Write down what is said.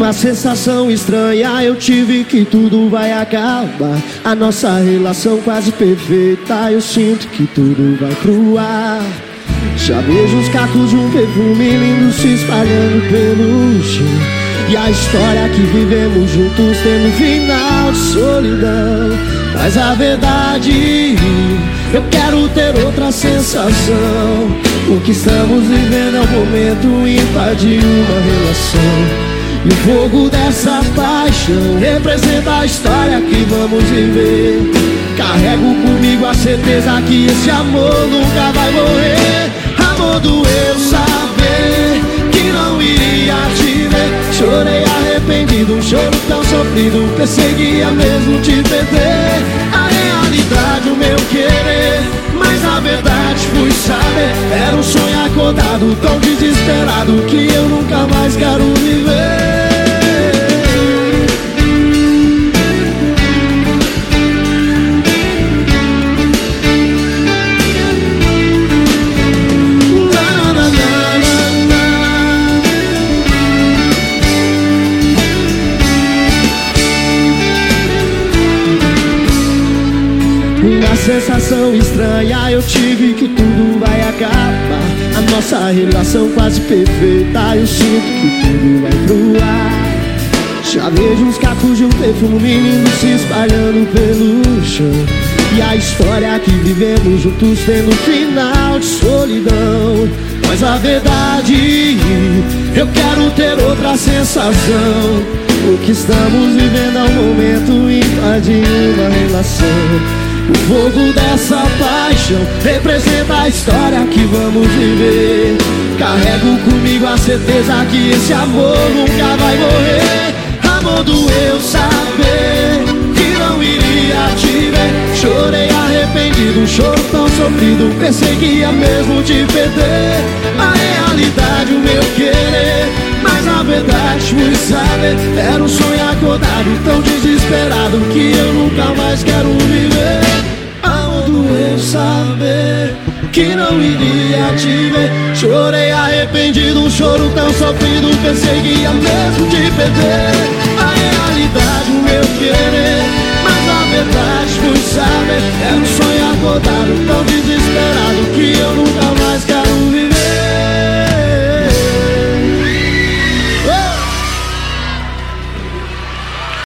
Uma sensação estranha eu tive que tudo vai acabar. A nossa relação quase perfeita, eu sinto que tudo vai pro ar. Já vejo os cacos de um perfume lindo se espalhando pelo chão. E a história que vivemos juntos tem um final de solidão. Mas a verdade, eu quero ter outra sensação. O que estamos vivendo é um momento ímpar de uma relação. E o fogo dessa paixão representa a história que vamos viver. Carrego comigo a certeza que esse amor nunca vai morrer. Amor do eu saber que não iria te ver. Chorei arrependido, um choro tão sofrido. Perseguia mesmo te perder. A realidade, o meu querer. Mas a verdade fui saber. Era um sonho acordado, tão desesperado que eu nunca mais quero viver. Sensação estranha eu tive que tudo vai acabar. A nossa relação quase perfeita Eu sinto que tudo vai pro ar. Já vejo os cacos de um perfume lindo se espalhando pelo chão. E a história que vivemos juntos tem no final de solidão. Mas a verdade, eu quero ter outra sensação. O que estamos vivendo é um momento ímpar de uma relação o fogo dessa paixão representa a história que vamos viver. Carrego comigo a certeza que esse amor nunca vai morrer. Amor do eu saber que não iria te ver. Chorei arrependido, um choro tão sofrido. Perseguia mesmo te perder. A realidade, o meu querer. Mas a verdade, fui saber. Era um sonho acordado, tão desesperado que eu nunca mais quero viver saber que não iria te ver. Chorei arrependido, um choro tão sofrido, perseguia mesmo te perder. A realidade, o meu querer, mas a verdade fui saber.